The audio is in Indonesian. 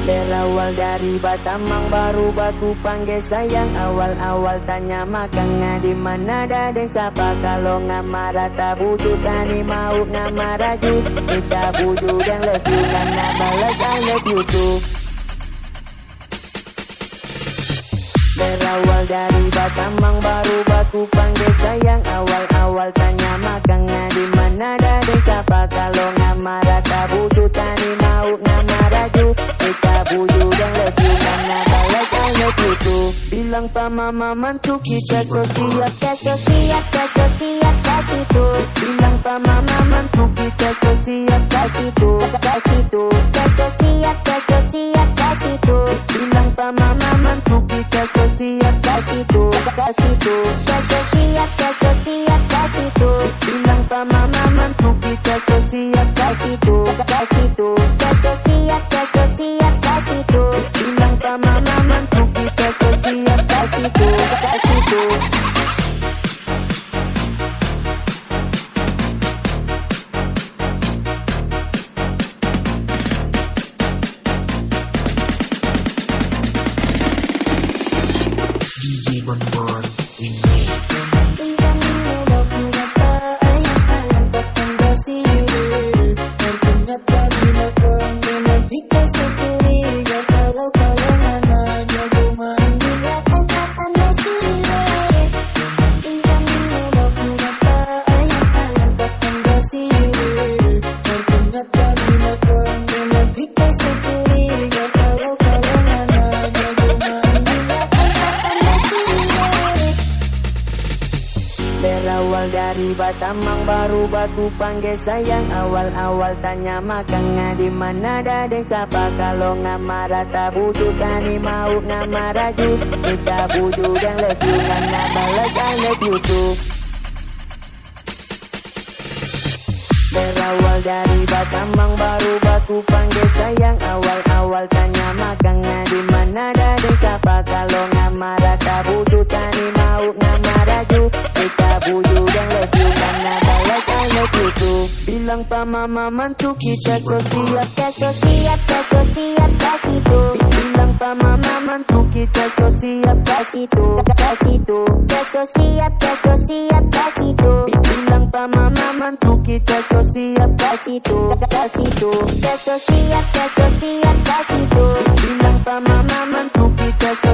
Berawal dari Batamang baru batu panggil sayang. Awal-awal tanya makanya di mana dadeng siapa? Kalau ngamara tak butuh tani mau ngamara ju. Kita buju dan lesu karena balas I love you Berawal dari Batamang baru batu panggil sayang. Awal-awal tanya makanya di mana dadeng siapa? Kalau Bilang pa mama mantu kita so siap Keso siap, keso siap, kasih tuh Bilang pa mama mantu kita so siap Kasih tuh, kasih tuh Keso siap, keso siap, kasih tuh Bilang pa mama mantu kita so siap Kasih tuh, kasih tuh Keso siap, keso siap, kasih tuh Bilang pa mama mantu kita so siap Kasih tuh, kasih tuh Keso siap, keso siap, kasih tuh Bilang kasih tuh Berawal dari Batamang baru batu panggil sayang. Awal-awal tanya makanya di mana dadeng siapa Kalau ngamara tak butuh tani mau ngamara ju. Kita buju dan lesu karena balas I love you Berawal dari Batamang baru batu panggil sayang. Awal-awal tanya makanya di mana dadeng siapa Kalau ngamara tak butuh tani Bilang pa mama mantu kita so siap Keso siap, keso siap, kasih tuh Bilang pa mama mantu kita so siap Kasih tuh, kasih tuh Keso siap, keso siap, kasih tuh Bilang pa mama mantu kita so siap Kasih tuh, kasih tuh Keso siap, keso siap, kasih tuh Bilang pa mama mantu kita so